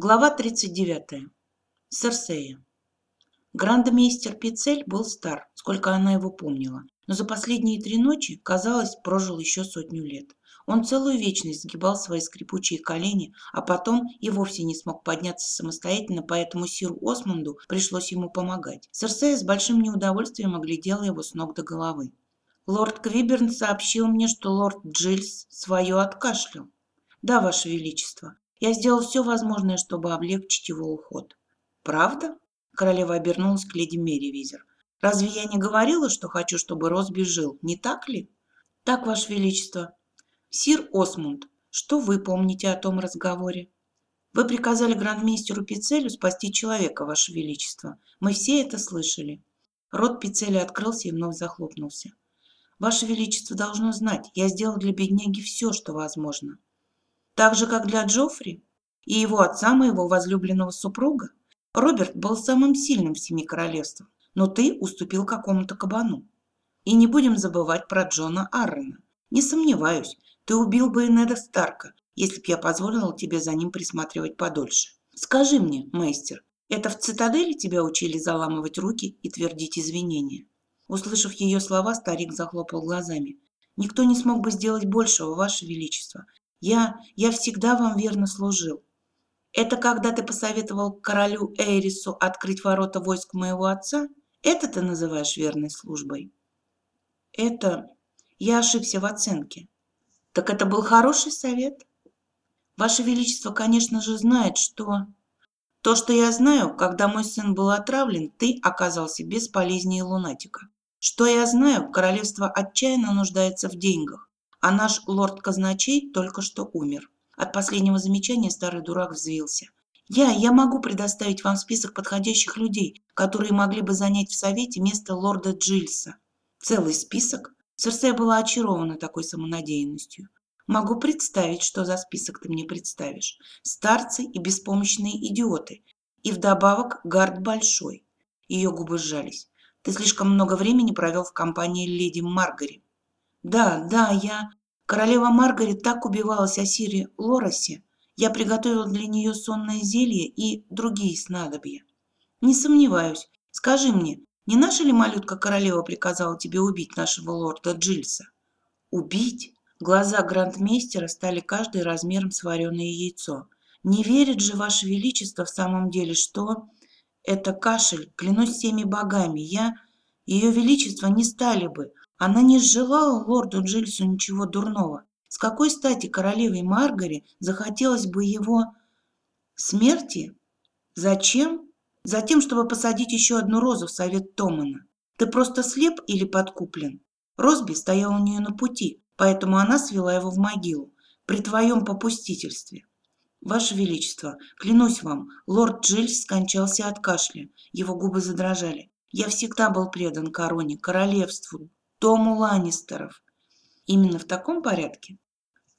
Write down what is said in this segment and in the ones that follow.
Глава 39. Серсея. Грандмейстер Пицель был стар, сколько она его помнила, но за последние три ночи, казалось, прожил еще сотню лет. Он целую вечность сгибал свои скрипучие колени, а потом и вовсе не смог подняться самостоятельно, поэтому Сиру Осмонду пришлось ему помогать. Серсея с большим неудовольствием оглядела его с ног до головы. «Лорд Квиберн сообщил мне, что лорд Джильс свое откашлял». «Да, Ваше Величество. Я сделал все возможное, чтобы облегчить его уход. Правда? Королева обернулась к леди Мерривизер. Разве я не говорила, что хочу, чтобы Росби жил, не так ли? Так, Ваше Величество. Сир Осмунд, что вы помните о том разговоре? Вы приказали грандмейстеру Пицелю спасти человека, Ваше Величество. Мы все это слышали. Рот Пицеля открылся и вновь захлопнулся. Ваше Величество должно знать, я сделал для бедняги все, что возможно. Так же, как для Джоффри и его отца, моего возлюбленного супруга, Роберт был самым сильным в семи королевствах, но ты уступил какому-то кабану. И не будем забывать про Джона Аррена. Не сомневаюсь, ты убил бы и Неда Старка, если б я позволила тебе за ним присматривать подольше. Скажи мне, мастер, это в цитадели тебя учили заламывать руки и твердить извинения? Услышав ее слова, старик захлопал глазами. Никто не смог бы сделать большего, Ваше Величество. Я, я всегда вам верно служил. Это когда ты посоветовал королю Эйрису открыть ворота войск моего отца? Это ты называешь верной службой? Это... Я ошибся в оценке. Так это был хороший совет? Ваше Величество, конечно же, знает, что... То, что я знаю, когда мой сын был отравлен, ты оказался бесполезнее лунатика. Что я знаю, королевство отчаянно нуждается в деньгах а наш лорд-казначей только что умер. От последнего замечания старый дурак взвился. Я, я могу предоставить вам список подходящих людей, которые могли бы занять в совете место лорда Джильса. Целый список? Серсея была очарована такой самонадеянностью. Могу представить, что за список ты мне представишь. Старцы и беспомощные идиоты. И вдобавок гард большой. Ее губы сжались. Ты слишком много времени провел в компании леди Маргари. Да, да, я... Королева Маргарет так убивалась о Сире Лоросе. Я приготовил для нее сонное зелье и другие снадобья. Не сомневаюсь. Скажи мне, не наша ли малютка королева приказала тебе убить нашего лорда Джильса? Убить? Глаза грандмейстера стали каждый размером с вареное яйцо. Не верит же, Ваше Величество, в самом деле, что... Это кашель, клянусь всеми богами, я... Ее Величество не стали бы, она не желала лорду Джильсу ничего дурного. С какой стати королеве Маргаре захотелось бы его смерти? Зачем? Затем, чтобы посадить еще одну розу в совет Томана. Ты просто слеп или подкуплен? Росби стоял у нее на пути, поэтому она свела его в могилу при твоем попустительстве. Ваше Величество, клянусь вам, лорд Джильс скончался от кашля. Его губы задрожали. Я всегда был предан короне, королевству, дому Ланнистеров. Именно в таком порядке?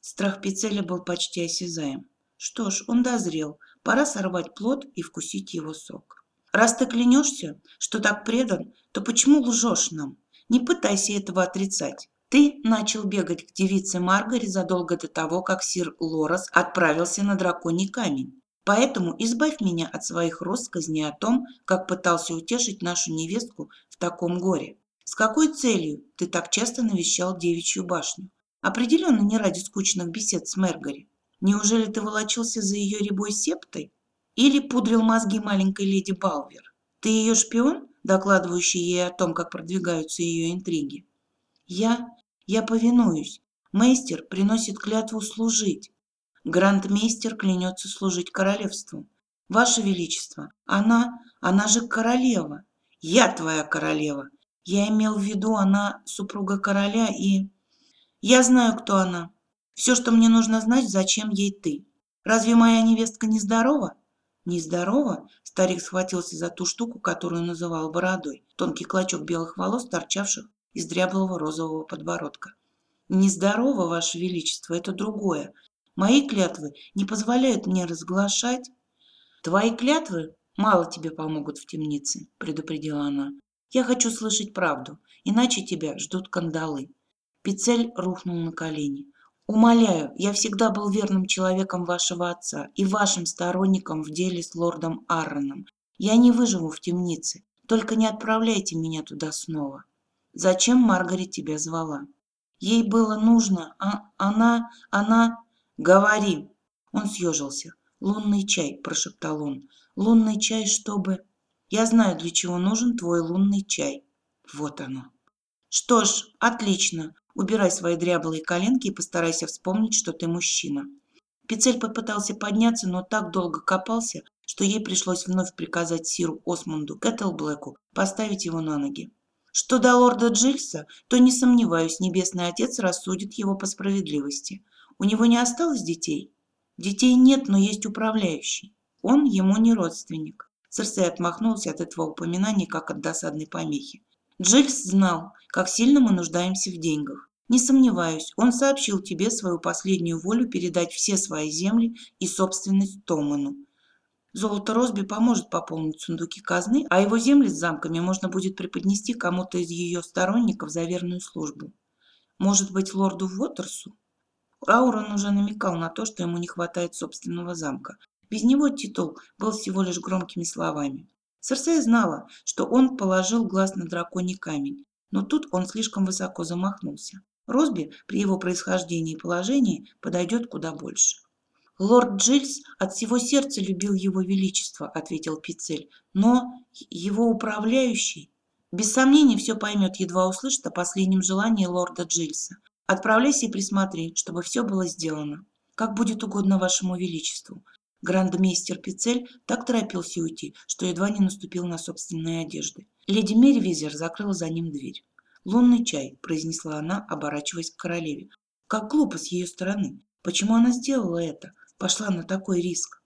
Страх Пиццеля был почти осязаем. Что ж, он дозрел. Пора сорвать плод и вкусить его сок. Раз ты клянешься, что так предан, то почему лжешь нам? Не пытайся этого отрицать. Ты начал бегать к девице Маргаре задолго до того, как сир Лорас отправился на драконий камень. Поэтому избавь меня от своих россказней о том, как пытался утешить нашу невестку в таком горе. С какой целью ты так часто навещал девичью башню? Определенно не ради скучных бесед с Мергари. Неужели ты волочился за ее рябой септой? Или пудрил мозги маленькой леди Балвер? Ты ее шпион, докладывающий ей о том, как продвигаются ее интриги? Я... я повинуюсь. Мейстер приносит клятву служить. Грандмейстер клянется служить королевству. Ваше Величество, она... она же королева. Я твоя королева, я имел в виду, она супруга короля и... Я знаю, кто она. Все, что мне нужно знать, зачем ей ты. Разве моя невестка нездорова? Нездорова? Старик схватился за ту штуку, которую называл бородой. Тонкий клочок белых волос, торчавших из дряблого розового подбородка. Нездорово, Ваше Величество, это другое. Мои клятвы не позволяют мне разглашать. Твои клятвы мало тебе помогут в темнице, предупредила она. Я хочу слышать правду, иначе тебя ждут кандалы. Пицель рухнул на колени. Умоляю, я всегда был верным человеком вашего отца и вашим сторонником в деле с лордом Арроном. Я не выживу в темнице. Только не отправляйте меня туда снова. Зачем Маргарет тебя звала? Ей было нужно, а она, она... Говори. Он съежился. Лунный чай, прошептал он. Лунный чай, чтобы... Я знаю, для чего нужен твой лунный чай. Вот оно. Что ж, отлично. Убирай свои дряблые коленки и постарайся вспомнить, что ты мужчина. Пицель попытался подняться, но так долго копался, что ей пришлось вновь приказать Сиру Осмонду Кэтлблэку поставить его на ноги. Что до лорда Джильса, то не сомневаюсь, Небесный Отец рассудит его по справедливости. У него не осталось детей? Детей нет, но есть управляющий. Он ему не родственник. Серсей отмахнулся от этого упоминания, как от досадной помехи. Джильс знал, как сильно мы нуждаемся в деньгах. Не сомневаюсь, он сообщил тебе свою последнюю волю передать все свои земли и собственность Томану. Золото Росби поможет пополнить сундуки казны, а его земли с замками можно будет преподнести кому-то из ее сторонников за верную службу. Может быть, лорду Уотерсу? Аурон уже намекал на то, что ему не хватает собственного замка. Без него титул был всего лишь громкими словами. Серсея знала, что он положил глаз на драконий камень, но тут он слишком высоко замахнулся. Росби при его происхождении и положении подойдет куда больше. «Лорд Джильс от всего сердца любил его величество», — ответил Пицель, «но его управляющий...» «Без сомнений все поймет, едва услышит о последнем желании лорда Джильса. Отправляйся и присмотри, чтобы все было сделано. Как будет угодно вашему величеству. Грандмейстер Пицель так торопился уйти, что едва не наступил на собственные одежды. Леди Меривизер закрыла за ним дверь. «Лунный чай», – произнесла она, оборачиваясь к королеве. «Как глупо с ее стороны. Почему она сделала это? Пошла на такой риск?»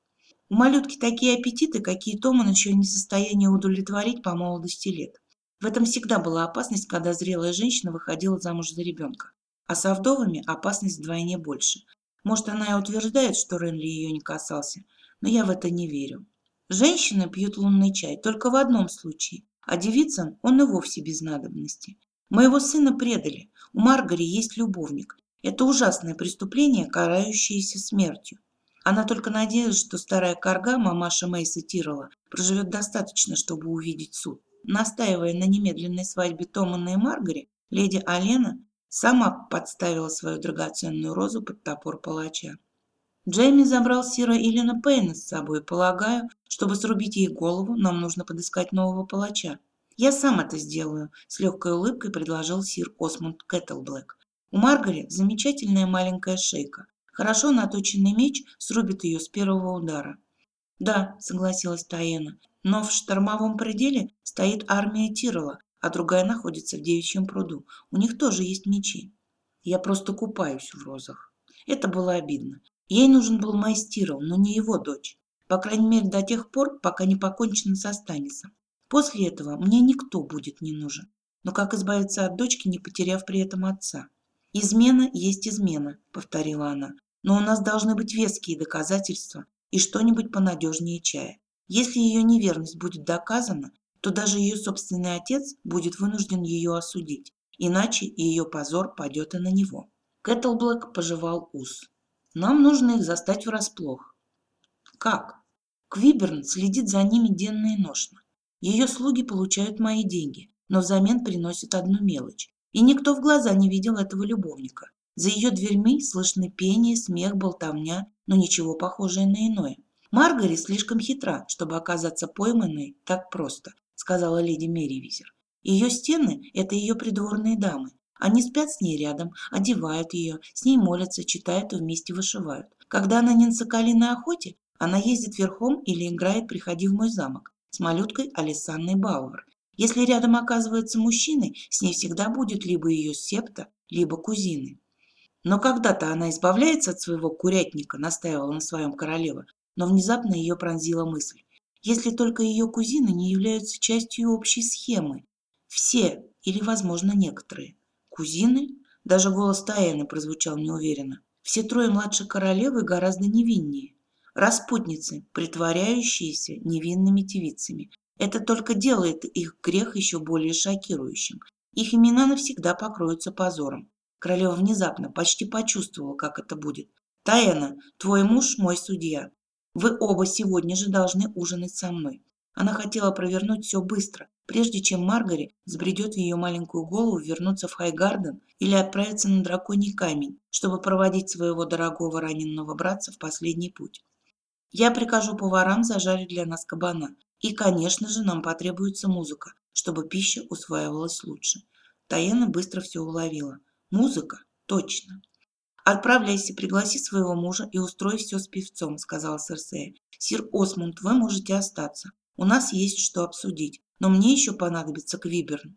У малютки такие аппетиты, какие Томан еще не в состоянии удовлетворить по молодости лет. В этом всегда была опасность, когда зрелая женщина выходила замуж за ребенка. А со вдовами опасность вдвойне больше. Может, она и утверждает, что Ренли ее не касался, но я в это не верю. Женщины пьют лунный чай только в одном случае, а девицам он и вовсе без надобности. Моего сына предали. У Маргари есть любовник. Это ужасное преступление, карающееся смертью. Она только надеялась, что старая корга, мамаша Мейса Тирола, проживет достаточно, чтобы увидеть суд. Настаивая на немедленной свадьбе Томана и Маргари, леди Алена Сама подставила свою драгоценную розу под топор палача. Джейми забрал Сира Илина Пейна с собой. Полагаю, чтобы срубить ей голову, нам нужно подыскать нового палача. Я сам это сделаю, с легкой улыбкой предложил сир Осмонд Кэтлблэк. У Маргари замечательная маленькая шейка. Хорошо наточенный меч срубит ее с первого удара. Да, согласилась Таена, но в штормовом пределе стоит армия Тирола, а другая находится в девичьем пруду. У них тоже есть мечи. Я просто купаюсь в розах. Это было обидно. Ей нужен был Майстиров, но не его дочь. По крайней мере, до тех пор, пока не покончено со Станисом. После этого мне никто будет не нужен. Но как избавиться от дочки, не потеряв при этом отца? «Измена есть измена», — повторила она. «Но у нас должны быть веские доказательства и что-нибудь понадежнее чая. Если ее неверность будет доказана, то даже ее собственный отец будет вынужден ее осудить, иначе ее позор падет и на него. Кэтлблэк пожевал ус. Нам нужно их застать врасплох. Как? Квиберн следит за ними денно и ношно. Ее слуги получают мои деньги, но взамен приносят одну мелочь. И никто в глаза не видел этого любовника. За ее дверьми слышны пение, смех, болтовня, но ничего похожее на иное. Маргари слишком хитра, чтобы оказаться пойманной так просто, сказала леди Мерривизер. Ее стены – это ее придворные дамы. Они спят с ней рядом, одевают ее, с ней молятся, читают и вместе вышивают. Когда она не на соколиной охоте, она ездит верхом или играет «Приходи в мой замок» с малюткой Алисанной Бауэр. Если рядом оказывается мужчины, с ней всегда будет либо ее септа, либо кузины. Но когда-то она избавляется от своего курятника, настаивала на своем королева, но внезапно ее пронзила мысль если только ее кузины не являются частью общей схемы. Все или, возможно, некоторые. Кузины? Даже голос Таэны прозвучал неуверенно. Все трое младшей королевы гораздо невиннее. Распутницы, притворяющиеся невинными девицами. Это только делает их грех еще более шокирующим. Их имена навсегда покроются позором. Королева внезапно почти почувствовала, как это будет. «Таэна, твой муж мой судья. Вы оба сегодня же должны ужинать со мной». Она хотела провернуть все быстро, прежде чем Маргари взбредет в ее маленькую голову вернуться в Хайгарден или отправиться на драконий камень, чтобы проводить своего дорогого раненого братца в последний путь. Я прикажу поварам зажарить для нас кабана. И, конечно же, нам потребуется музыка, чтобы пища усваивалась лучше. Таена быстро все уловила. Музыка? Точно. «Отправляйся, пригласи своего мужа и устрой все с певцом», — сказала Серсея. «Сир Осмунд, вы можете остаться. У нас есть что обсудить, но мне еще понадобится Квиберн».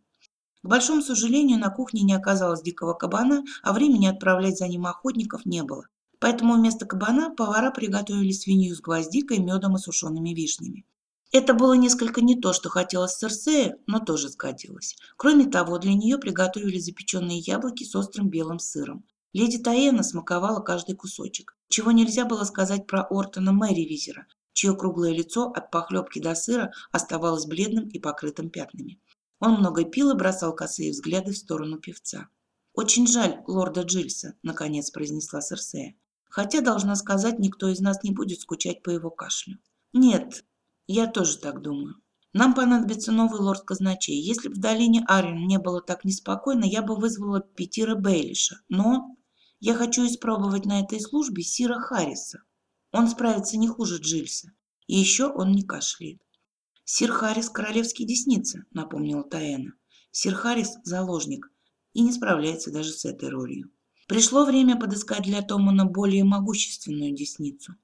К большому сожалению, на кухне не оказалось дикого кабана, а времени отправлять за ним охотников не было. Поэтому вместо кабана повара приготовили свинью с гвоздикой, медом и сушеными вишнями. Это было несколько не то, что хотелось Серсея, но тоже сгодилось. Кроме того, для нее приготовили запеченные яблоки с острым белым сыром. Леди Таена смаковала каждый кусочек, чего нельзя было сказать про Ортона Мэри Визера, чье круглое лицо от похлебки до сыра оставалось бледным и покрытым пятнами. Он много пил и бросал косые взгляды в сторону певца. «Очень жаль лорда Джильса», — наконец произнесла Серсея. «Хотя, должна сказать, никто из нас не будет скучать по его кашлю». «Нет, я тоже так думаю. Нам понадобится новый лорд казначей. Если бы в долине Арин не было так неспокойно, я бы вызвала Петира Бейлиша. Но я хочу испробовать на этой службе Сира Харриса. Он справится не хуже Джильса. И еще он не кашляет. Сир Харрис – королевский десница, напомнила Таэна. Сир Харрис – заложник и не справляется даже с этой ролью. Пришло время подыскать для Томана более могущественную десницу.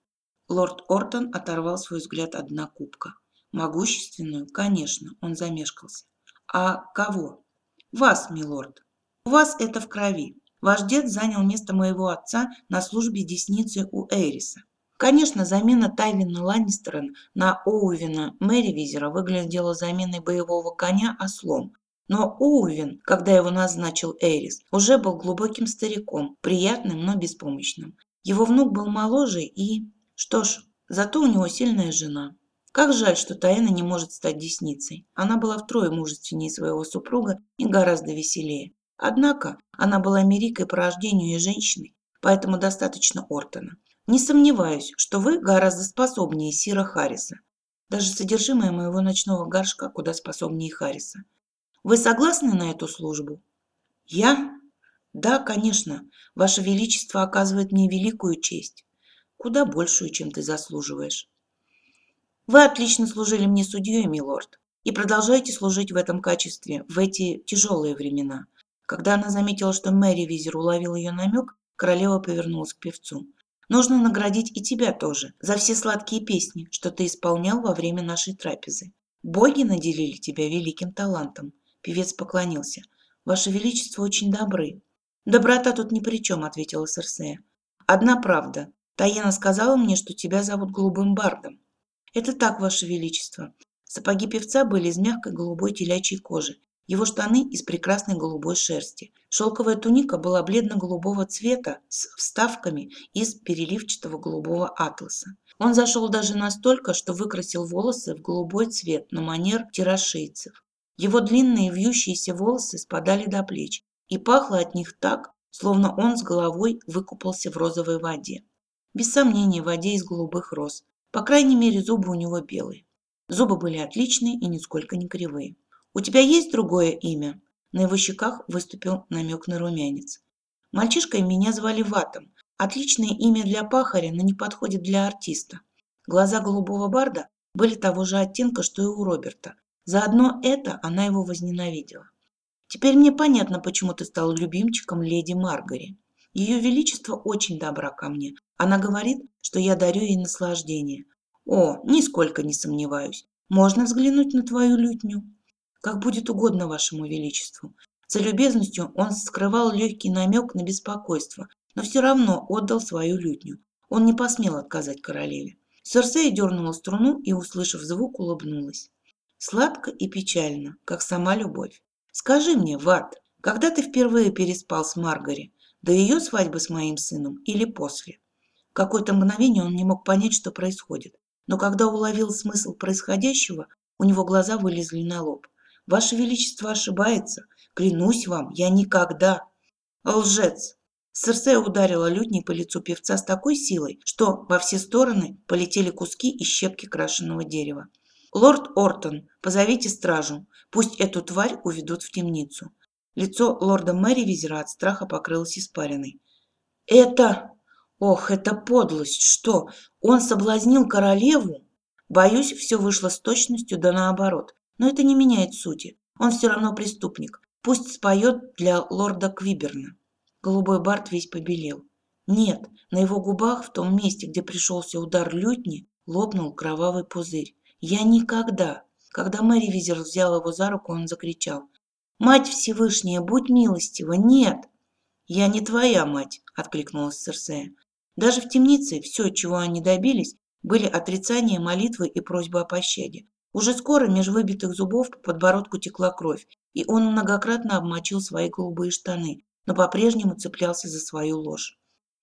Лорд Ортон оторвал свой взгляд от дна кубка. Могущественную? Конечно, он замешкался. А кого? Вас, милорд. У вас это в крови. Ваш дед занял место моего отца на службе десницы у Эриса. Конечно, замена Тайвина Ланнистера на Оувина Мэривизера выглядела заменой боевого коня ослом. Но Оувин, когда его назначил Эрис, уже был глубоким стариком, приятным, но беспомощным. Его внук был моложе и... Что ж, зато у него сильная жена. Как жаль, что Таэна не может стать десницей. Она была втрое мужественнее своего супруга и гораздо веселее. Однако она была Мерикой по рождению и женщиной, поэтому достаточно Ортона. Не сомневаюсь, что вы гораздо способнее Сира Харриса. Даже содержимое моего ночного горшка куда способнее Харриса. Вы согласны на эту службу? Я? Да, конечно. Ваше Величество оказывает мне великую честь. Куда большую, чем ты заслуживаешь. Вы отлично служили мне судьей, милорд, и продолжаете служить в этом качестве в эти тяжелые времена. Когда она заметила, что Мэри Визер уловил ее намек, королева повернулась к певцу. Нужно наградить и тебя тоже за все сладкие песни, что ты исполнял во время нашей трапезы. Боги наделили тебя великим талантом. Певец поклонился. Ваше Величество очень добры. Доброта тут ни при чем, ответила Серсея. Одна правда. Таена сказала мне, что тебя зовут Голубым Бардом. Это так, Ваше Величество. Сапоги певца были из мягкой голубой телячьей кожи, его штаны из прекрасной голубой шерсти. Шелковая туника была бледно-голубого цвета с вставками из переливчатого голубого атласа. Он зашел даже настолько, что выкрасил волосы в голубой цвет на манер тирашейцев. Его длинные вьющиеся волосы спадали до плеч, и пахло от них так, словно он с головой выкупался в розовой воде. Без сомнения, в воде из голубых роз. По крайней мере, зубы у него белые. Зубы были отличные и нисколько не кривые. «У тебя есть другое имя?» На его щеках выступил намек на румянец. Мальчишкой меня звали Ватом. Отличное имя для пахаря, но не подходит для артиста. Глаза голубого барда были того же оттенка, что и у Роберта. Заодно это она его возненавидела. Теперь мне понятно, почему ты стал любимчиком леди Маргари. Ее Величество очень добра ко мне. Она говорит, что я дарю ей наслаждение. О, нисколько не сомневаюсь. Можно взглянуть на твою лютню? Как будет угодно вашему величеству. За любезностью он скрывал легкий намек на беспокойство, но все равно отдал свою лютню. Он не посмел отказать королеве. Серсея дернула струну и, услышав звук, улыбнулась. Сладко и печально, как сама любовь. Скажи мне, Ват, когда ты впервые переспал с Маргари? До ее свадьбы с моим сыном или после? Какое-то мгновение он не мог понять, что происходит. Но когда уловил смысл происходящего, у него глаза вылезли на лоб. Ваше Величество ошибается. Клянусь вам, я никогда... Лжец! Серсея ударила лютней по лицу певца с такой силой, что во все стороны полетели куски и щепки крашеного дерева. «Лорд Ортон, позовите стражу. Пусть эту тварь уведут в темницу». Лицо лорда Мэри Визера от страха покрылось испариной. «Это... Ох, это подлость! Что, он соблазнил королеву?» Боюсь, все вышло с точностью да наоборот. Но это не меняет сути. Он все равно преступник. Пусть споет для лорда Квиберна. Голубой Барт весь побелел. Нет, на его губах, в том месте, где пришелся удар лютни, лопнул кровавый пузырь. Я никогда. Когда Мэри Визер взял его за руку, он закричал. «Мать Всевышняя, будь милостива! Нет!» «Я не твоя мать!» – откликнулась Серсея. Даже в темнице все, чего они добились, были отрицание молитвы и просьба о пощаде. Уже скоро меж выбитых зубов по подбородку текла кровь, и он многократно обмочил свои голубые штаны, но по-прежнему цеплялся за свою ложь.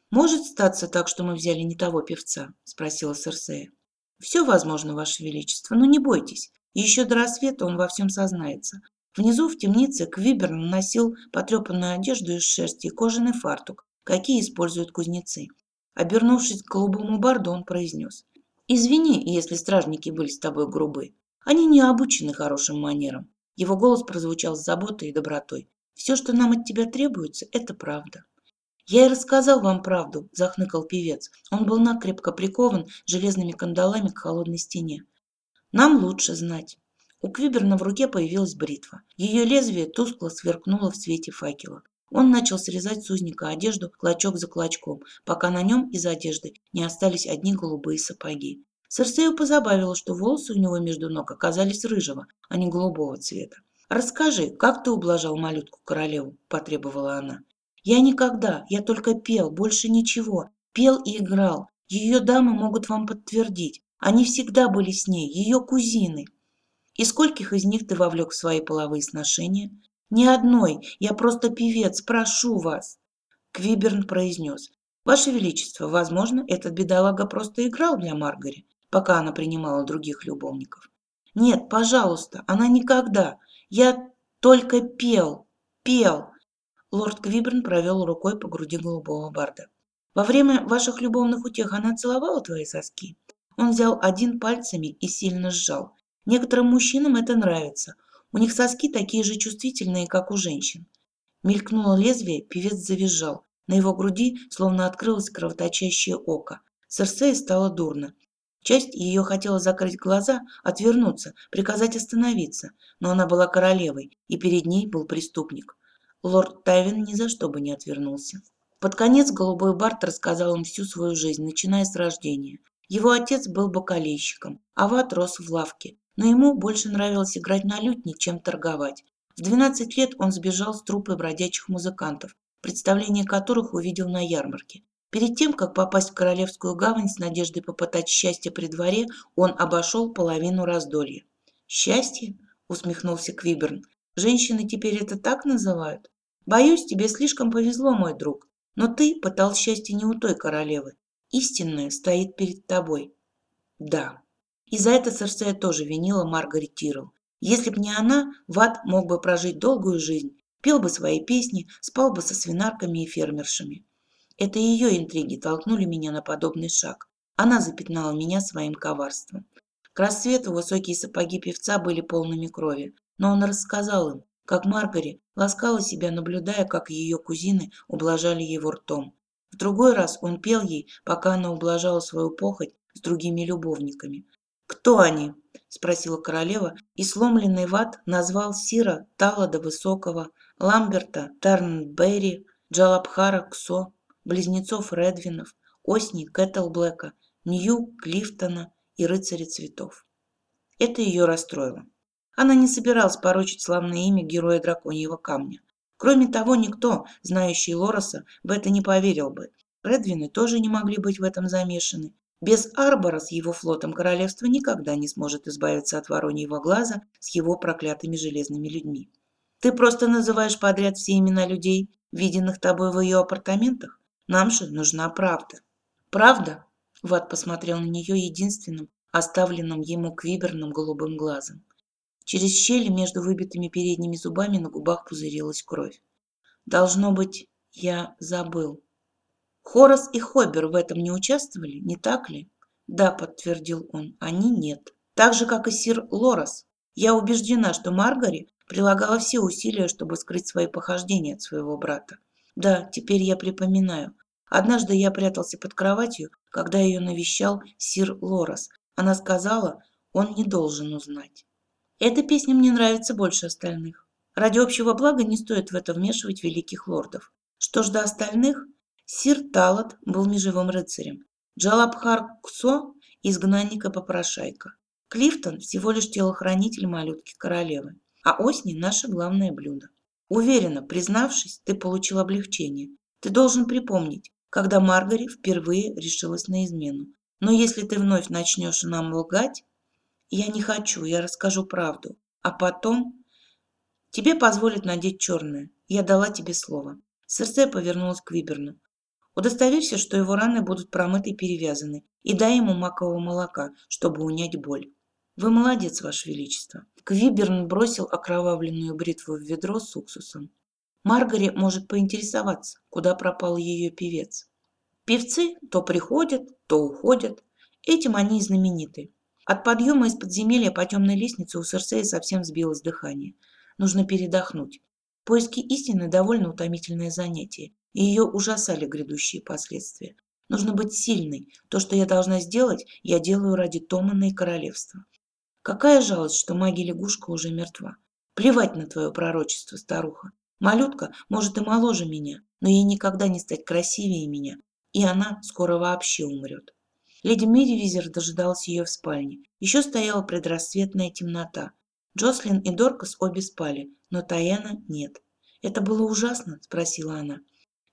«Может статься так, что мы взяли не того певца?» – спросила Серсея. «Все возможно, Ваше Величество, но не бойтесь. Еще до рассвета он во всем сознается. Внизу в темнице Квибер носил потрепанную одежду из шерсти и кожаный фартук, какие используют кузнецы. Обернувшись к голубому барду, он произнес. «Извини, если стражники были с тобой грубы. Они не обучены хорошим манерам». Его голос прозвучал с заботой и добротой. Все, что нам от тебя требуется, это правда. Я и рассказал вам правду, захныкал певец. Он был накрепко прикован железными кандалами к холодной стене. Нам лучше знать. У Квиберна в руке появилась бритва. Ее лезвие тускло сверкнуло в свете факела. Он начал срезать с узника одежду клочок за клочком, пока на нем из одежды не остались одни голубые сапоги. Серсею позабавило, что волосы у него между ног оказались рыжего, а не голубого цвета. «Расскажи, как ты ублажал малютку-королеву?» – потребовала она. «Я никогда, я только пел, больше ничего. Пел и играл. Ее дамы могут вам подтвердить. Они всегда были с ней, ее кузины». «И скольких из них ты вовлек в свои половые сношения?» «Ни одной. Я просто певец, прошу вас». Квиберн произнес. «Ваше Величество, возможно, этот бедолага просто играл для Маргари, пока она принимала других любовников». «Нет, пожалуйста, она никогда. Я только пел, пел. Лорд Квиберн провел рукой по груди голубого барда. Во время ваших любовных утех она целовала твои соски? Он взял один пальцами и сильно сжал. Некоторым мужчинам это нравится. У них соски такие же чувствительные, как у женщин. Мелькнуло лезвие, певец завизжал. На его груди словно открылось кровоточащее око. Серсея стало дурно. Часть ее хотела закрыть глаза, отвернуться, приказать остановиться, но она была королевой, и перед ней был преступник. Лорд Тайвин ни за что бы не отвернулся. Под конец Голубой Барт рассказал им всю свою жизнь, начиная с рождения. Его отец был бокалейщиком, а Ват рос в лавке, но ему больше нравилось играть на лютне, чем торговать. В 12 лет он сбежал с труппой бродячих музыкантов, представление которых увидел на ярмарке. Перед тем, как попасть в Королевскую гавань с надеждой попытать счастье при дворе, он обошел половину раздолья. «Счастье?» – усмехнулся Квиберн. «Женщины теперь это так называют? Боюсь, тебе слишком повезло, мой друг. Но ты пытал счастье не у той королевы. Истинное стоит перед тобой». «Да». И за это Серсея тоже винила Маргарет Тирл. Если б не она, Ват мог бы прожить долгую жизнь, пел бы свои песни, спал бы со свинарками и фермершами. Это ее интриги толкнули меня на подобный шаг. Она запятнала меня своим коварством. К рассвету высокие сапоги певца были полными крови, но он рассказал им, как Маргари ласкала себя, наблюдая, как ее кузины ублажали его ртом. В другой раз он пел ей, пока она ублажала свою похоть с другими любовниками. «Кто они?» – спросила королева, и сломленный ват назвал Сира Талада Высокого, Ламберта Тарнберри, Джалабхара Ксо, близнецов Редвинов, Осни Кэтлблэка, Нью Клифтона и Рыцаря Цветов. Это ее расстроило. Она не собиралась порочить славное имя героя драконьего камня. Кроме того, никто, знающий Лороса, в это не поверил бы. Редвины тоже не могли быть в этом замешаны. Без Арбора с его флотом королевство никогда не сможет избавиться от вороньего глаза с его проклятыми железными людьми. Ты просто называешь подряд все имена людей, виденных тобой в ее апартаментах? Нам же нужна правда. Правда? Ват посмотрел на нее единственным, оставленным ему квиберным голубым глазом. Через щели между выбитыми передними зубами на губах пузырилась кровь. Должно быть, Я забыл. Хорос и Хобер в этом не участвовали, не так ли? Да, подтвердил он, они нет. Так же, как и сир Лорас. Я убеждена, что Маргари прилагала все усилия, чтобы скрыть свои похождения от своего брата. Да, теперь я припоминаю. Однажды я прятался под кроватью, когда ее навещал сир Лорас. Она сказала, он не должен узнать. Эта песня мне нравится больше остальных. Ради общего блага не стоит в это вмешивать великих лордов. Что ж до остальных, сир Талат был межевым рыцарем, Джалабхар Ксо – изгнанник и попрошайка. Клифтон – всего лишь телохранитель малютки королевы, а Осни – наше главное блюдо. Уверена, признавшись, ты получил облегчение. Ты должен припомнить, когда Маргари впервые решилась на измену. Но если ты вновь начнешь нам лгать, я не хочу, я расскажу правду. А потом тебе позволят надеть черное. Я дала тебе слово. Серсея повернулась к Виберну. Удостоверься, что его раны будут промыты и перевязаны, и дай ему макового молока, чтобы унять боль. Вы молодец, Ваше Величество. Квиберн бросил окровавленную бритву в ведро с уксусом. Маргари может поинтересоваться, куда пропал ее певец. Певцы то приходят, то уходят. Этим они и знамениты. От подъема из подземелья по темной лестнице у Серсея совсем сбилось дыхание. Нужно передохнуть. Поиски истины довольно утомительное занятие, и ее ужасали грядущие последствия. Нужно быть сильной. То, что я должна сделать, я делаю ради Томана и королевства. Какая жалость, что магия-лягушка уже мертва. Плевать на твое пророчество, старуха. Малютка, может, и моложе меня, но ей никогда не стать красивее меня, и она скоро вообще умрет. Леди Меривизер дожидалась ее в спальне. Еще стояла предрассветная темнота. Джослин и Доркас обе спали, но Таяна нет. «Это было ужасно?» – спросила она.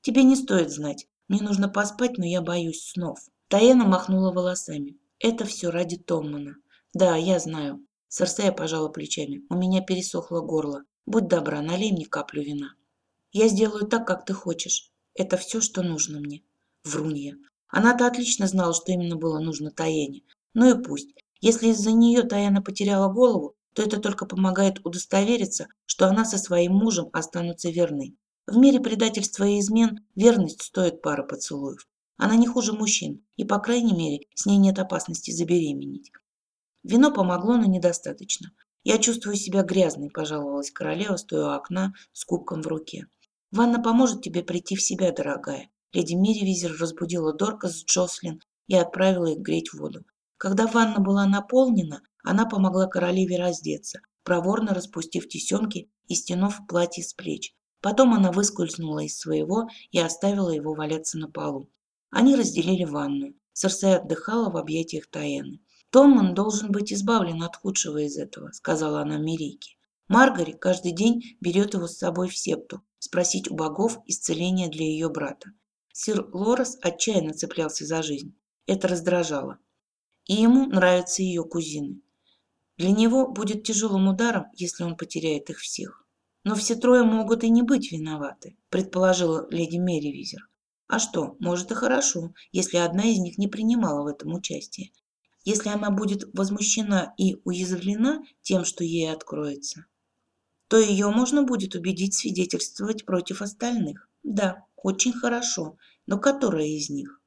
«Тебе не стоит знать. Мне нужно поспать, но я боюсь снов». Таяна махнула волосами. «Это все ради Томмана». «Да, я знаю». Серсея пожала плечами. «У меня пересохло горло. Будь добра, налей мне каплю вина». «Я сделаю так, как ты хочешь. Это все, что нужно мне». Врунья. Она-то отлично знала, что именно было нужно Таяне. Ну и пусть. Если из-за нее Таяна потеряла голову, то это только помогает удостовериться, что она со своим мужем останутся верны. В мире предательства и измен верность стоит пары поцелуев. Она не хуже мужчин, и, по крайней мере, с ней нет опасности забеременеть. Вино помогло, но недостаточно. «Я чувствую себя грязной», – пожаловалась королева, стоя у окна с кубком в руке. «Ванна поможет тебе прийти в себя, дорогая». Леди Миривизер разбудила Дорка с Джослин и отправила их греть воду. Когда ванна была наполнена, она помогла королеве раздеться, проворно распустив тесемки и стянув платье с плеч. Потом она выскользнула из своего и оставила его валяться на полу. Они разделили ванную. Серсей отдыхала в объятиях Таэны. «Томман должен быть избавлен от худшего из этого», — сказала она Мирейке. Маргари каждый день берет его с собой в септу, спросить у богов исцеления для ее брата. Сир Лорес отчаянно цеплялся за жизнь. Это раздражало. И ему нравятся ее кузины. Для него будет тяжелым ударом, если он потеряет их всех. Но все трое могут и не быть виноваты, предположила леди Мерривизер. А что, может и хорошо, если одна из них не принимала в этом участие. Если она будет возмущена и уязвлена тем, что ей откроется, то ее можно будет убедить свидетельствовать против остальных. Да, очень хорошо, но которая из них?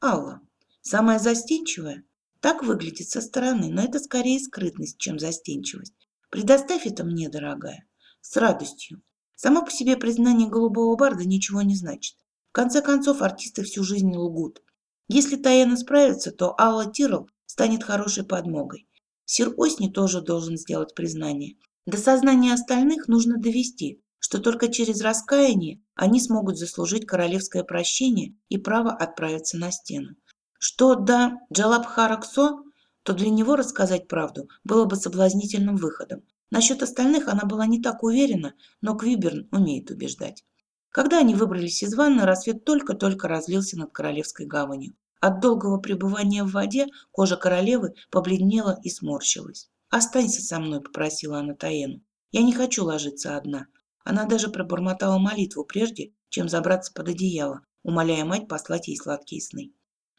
Алла. Самая застенчивая? Так выглядит со стороны, но это скорее скрытность, чем застенчивость. Предоставь это мне, дорогая. С радостью. Само по себе признание голубого барда ничего не значит. В конце концов, артисты всю жизнь лгут. Если Таяна справится, то Алла Тирл станет хорошей подмогой. Сир Осни тоже должен сделать признание. До сознания остальных нужно довести, что только через раскаяние они смогут заслужить королевское прощение и право отправиться на стену. Что до Джалабхараксо, то для него рассказать правду было бы соблазнительным выходом. Насчет остальных она была не так уверена, но Квиберн умеет убеждать. Когда они выбрались из ванны, рассвет только-только разлился над Королевской гаванью. От долгого пребывания в воде кожа королевы побледнела и сморщилась. «Останься со мной», — попросила она Таену. «Я не хочу ложиться одна». Она даже пробормотала молитву прежде, чем забраться под одеяло, умоляя мать послать ей сладкие сны.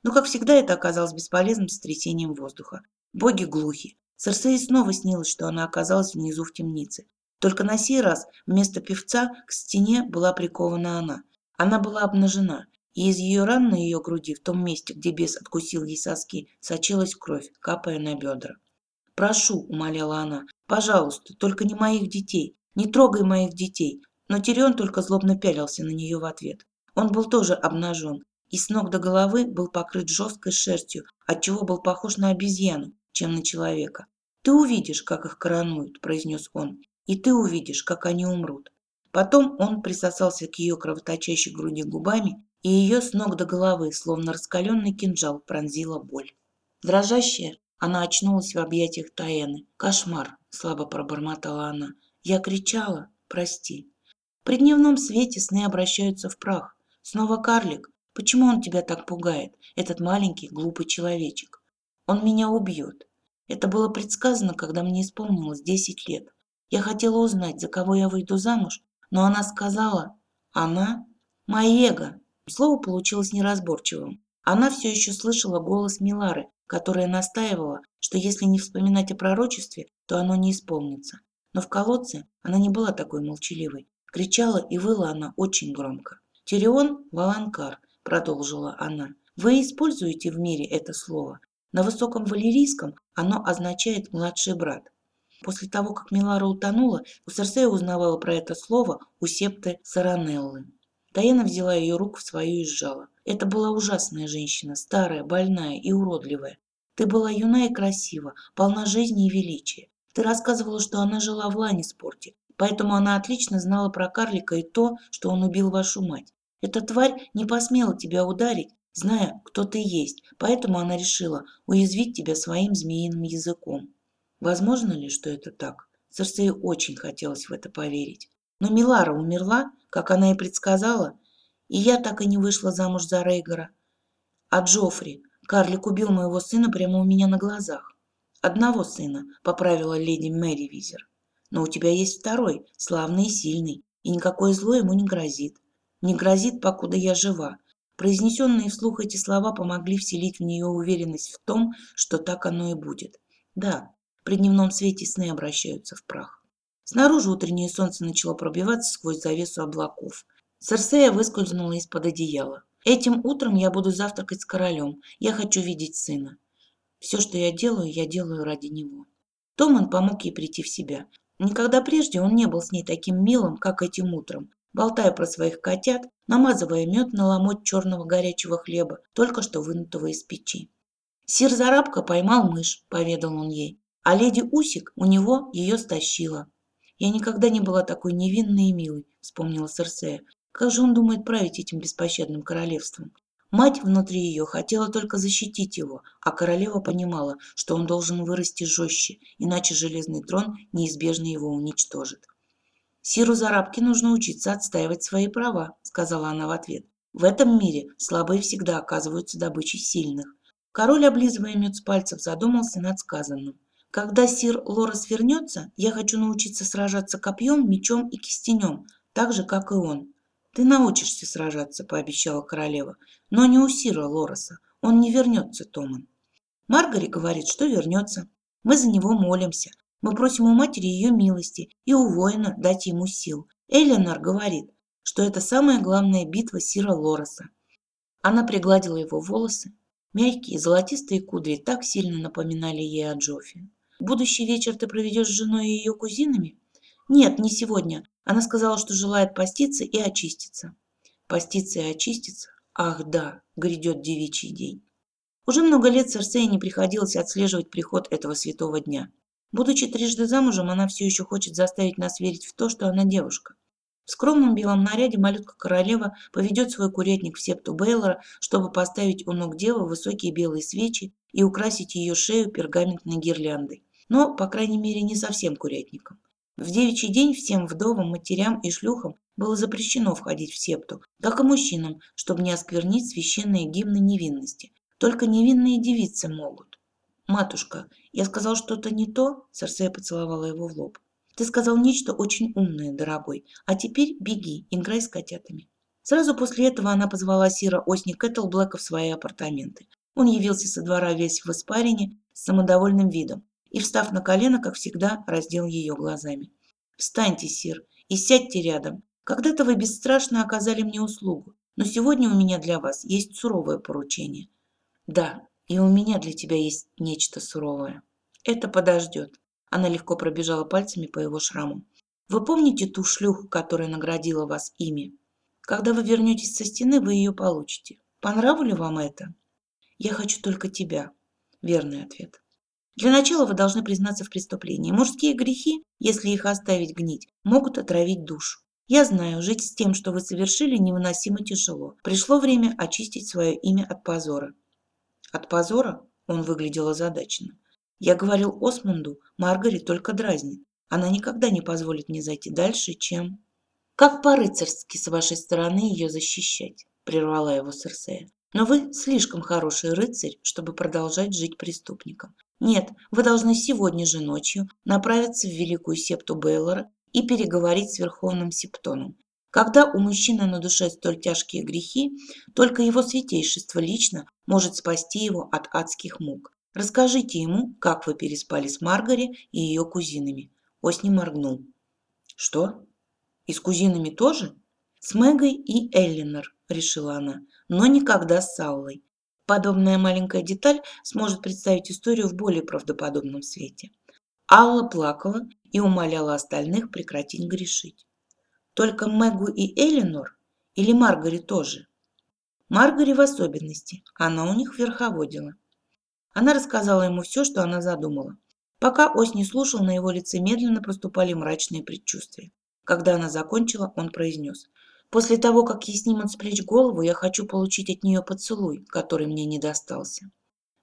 Но, как всегда, это оказалось бесполезным сотрясением воздуха. Боги глухи. Серсеи снова снилось, что она оказалась внизу в темнице. Только на сей раз вместо певца к стене была прикована она. Она была обнажена, и из ее ран на ее груди, в том месте, где бес откусил ей соски, сочилась кровь, капая на бедра. «Прошу», — умоляла она, — «пожалуйста, только не моих детей, не трогай моих детей». Но Тирион только злобно пялился на нее в ответ. Он был тоже обнажен, и с ног до головы был покрыт жесткой шерстью, отчего был похож на обезьяну, чем на человека. «Ты увидишь, как их коронуют», – произнес он, – «и ты увидишь, как они умрут». Потом он присосался к ее кровоточащей груди губами, и ее с ног до головы, словно раскаленный кинжал, пронзила боль. Дрожащая, она очнулась в объятиях Таэны. «Кошмар!» – слабо пробормотала она. «Я кричала? Прости». При дневном свете сны обращаются в прах. Снова карлик. Почему он тебя так пугает, этот маленький глупый человечек? Он меня убьет. Это было предсказано, когда мне исполнилось 10 лет. Я хотела узнать, за кого я выйду замуж, но она сказала... Она? Маега. Слово получилось неразборчивым. Она все еще слышала голос Милары, которая настаивала, что если не вспоминать о пророчестве, то оно не исполнится. Но в колодце она не была такой молчаливой. Кричала и выла она очень громко. «Тирион Валанкар», — продолжила она, — «вы используете в мире это слово. На высоком валерийском оно означает «младший брат». После того, как Милара утонула, у Серсея узнавала про это слово у септы Саранеллы. Таяна взяла ее руку в свою и сжала. Это была ужасная женщина, старая, больная и уродливая. Ты была юна и красива, полна жизни и величия. Ты рассказывала, что она жила в Ланниспорте, поэтому она отлично знала про карлика и то, что он убил вашу мать. Эта тварь не посмела тебя ударить, зная, кто ты есть, поэтому она решила уязвить тебя своим змеиным языком. Возможно ли, что это так? Церсею очень хотелось в это поверить. Но Милара умерла, как она и предсказала, и я так и не вышла замуж за Рейгора. А Джоффри, карлик убил моего сына прямо у меня на глазах. Одного сына, поправила леди Мэри Визер. Но у тебя есть второй, славный и сильный, и никакое зло ему не грозит. Не грозит, покуда я жива. Произнесенные вслух эти слова помогли вселить в нее уверенность в том, что так оно и будет. Да, при дневном свете сны обращаются в прах. Снаружи утреннее солнце начало пробиваться сквозь завесу облаков. Серсея выскользнула из-под одеяла. «Этим утром я буду завтракать с королем. Я хочу видеть сына. Все, что я делаю, я делаю ради него». Томан помог ей прийти в себя. Никогда прежде он не был с ней таким милым, как этим утром болтая про своих котят, намазывая мед на ломоть черного горячего хлеба, только что вынутого из печи. «Сир Зарабка поймал мышь», — поведал он ей, «а леди Усик у него ее стащила». «Я никогда не была такой невинной и милой», — вспомнила Серсея. «Как же он думает править этим беспощадным королевством?» Мать внутри ее хотела только защитить его, а королева понимала, что он должен вырасти жестче, иначе железный трон неизбежно его уничтожит. «Сиру Зарабке нужно учиться отстаивать свои права», — сказала она в ответ. «В этом мире слабые всегда оказываются добычей сильных». Король, облизывая мед с пальцев, задумался над сказанным. «Когда сир Лорес вернется, я хочу научиться сражаться копьем, мечом и кистенем, так же, как и он». «Ты научишься сражаться», — пообещала королева. «Но не у сира Лореса. Он не вернется, Томан». Маргари говорит, что вернется. Мы за него молимся, мы просим у матери ее милости и у воина дать ему сил. Эленор говорит, что это самая главная битва Сира Лореса. Она пригладила его волосы. Мягкие золотистые кудри так сильно напоминали ей о Джоффе. «Будущий вечер ты проведешь с женой и ее кузинами?» «Нет, не сегодня. Она сказала, что желает поститься и очиститься». «Поститься и очиститься? Ах да, грядет девичий день». Уже много лет Серсея не приходилось отслеживать приход этого святого дня. Будучи трижды замужем, она все еще хочет заставить нас верить в то, что она девушка. В скромном белом наряде малютка-королева поведет свой курятник в септу Бейлора, чтобы поставить у ног девы высокие белые свечи и украсить ее шею пергаментной гирляндой. Но, по крайней мере, не совсем курятником. В девичий день всем вдовам, матерям и шлюхам было запрещено входить в септу, как и мужчинам, чтобы не осквернить священные гимны невинности. Только невинные девицы могут. «Матушка, я сказал что-то не то?» Церсея поцеловала его в лоб. «Ты сказал нечто очень умное, дорогой. А теперь беги, играй с котятами». Сразу после этого она позвала Сира Осни Кэтлблэка в свои апартаменты. Он явился со двора весь в испарине, с самодовольным видом, и, встав на колено, как всегда, раздел ее глазами. «Встаньте, Сир, и сядьте рядом. Когда-то вы бесстрашно оказали мне услугу, но сегодня у меня для вас есть суровое поручение. Да, и у меня для тебя есть нечто суровое. Это подождет. Она легко пробежала пальцами по его шраму. Вы помните ту шлюху, которая наградила вас ими? Когда вы вернетесь со стены, вы ее получите. Понравилось вам это? Я хочу только тебя. Верный ответ. Для начала вы должны признаться в преступлении. Мужские грехи, если их оставить гнить, могут отравить душу. Я знаю, жить с тем, что вы совершили, невыносимо тяжело. Пришло время очистить свое имя от позора. От позора он выглядел озадаченно. Я говорил Осмунду, Маргари только дразнит. Она никогда не позволит мне зайти дальше, чем... Как по-рыцарски с вашей стороны ее защищать, прервала его Серсея. Но вы слишком хороший рыцарь, чтобы продолжать жить преступником. Нет, вы должны сегодня же ночью направиться в Великую Септу Бейлора и переговорить с Верховным Септоном. Когда у мужчины на душе столь тяжкие грехи, только его святейшество лично может спасти его от адских мук. Расскажите ему, как вы переспали с Маргари и ее кузинами. Осни моргнул. Что? И с кузинами тоже? С Мэгой и Эллинор, решила она, но никогда с Саулой. Подобная маленькая деталь сможет представить историю в более правдоподобном свете. Алла плакала и умоляла остальных прекратить грешить. Только Мэгу и Элинор или Маргари тоже? Маргари в особенности, она у них верховодила. Она рассказала ему все, что она задумала. Пока Ось не слушал, на его лице медленно проступали мрачные предчувствия. Когда она закончила, он произнес. «После того, как ей снимут с плеч голову, я хочу получить от нее поцелуй, который мне не достался.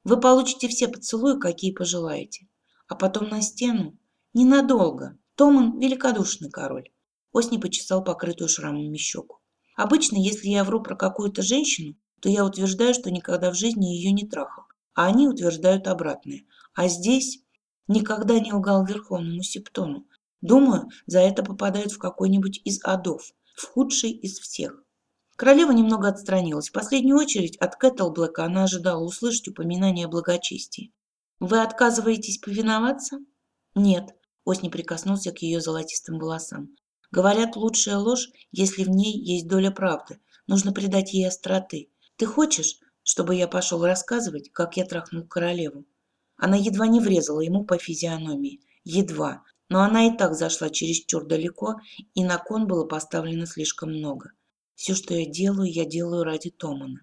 Вы получите все поцелуи, какие пожелаете. А потом на стену. Ненадолго. Томан – великодушный король. Осни почесал покрытую шрамами щеку. Обычно, если я вру про какую-то женщину, то я утверждаю, что никогда в жизни ее не трахал, а они утверждают обратное. А здесь никогда не лгал Верховному Септону. Думаю, за это попадают в какой-нибудь из адов, в худший из всех. Королева немного отстранилась. В последнюю очередь от Кэтлблэка она ожидала услышать упоминание о благочестии. «Вы отказываетесь повиноваться?» «Нет», – Осни прикоснулся к ее золотистым волосам. Говорят, лучшая ложь, если в ней есть доля правды. Нужно придать ей остроты. Ты хочешь, чтобы я пошел рассказывать, как я трахнул королеву? Она едва не врезала ему по физиономии. Едва. Но она и так зашла чересчур далеко, и на кон было поставлено слишком много. Все, что я делаю, я делаю ради Томана.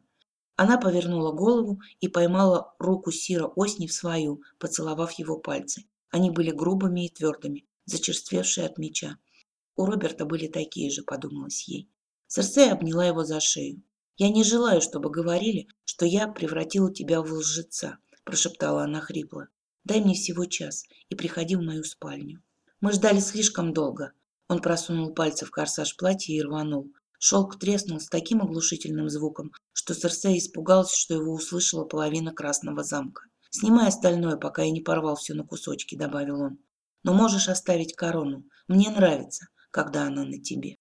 Она повернула голову и поймала руку Сира Осни в свою, поцеловав его пальцы. Они были грубыми и твердыми, зачерствевшие от меча. У Роберта были такие же, подумалось ей. Серсея обняла его за шею. «Я не желаю, чтобы говорили, что я превратила тебя в лжеца», прошептала она хрипло. «Дай мне всего час и приходи в мою спальню». Мы ждали слишком долго. Он просунул пальцы в корсаж платья и рванул. Шелк треснул с таким оглушительным звуком, что Серсея испугалась, что его услышала половина Красного замка. «Снимай остальное, пока я не порвал все на кусочки», — добавил он. «Но можешь оставить корону. Мне нравится когда она на тебе.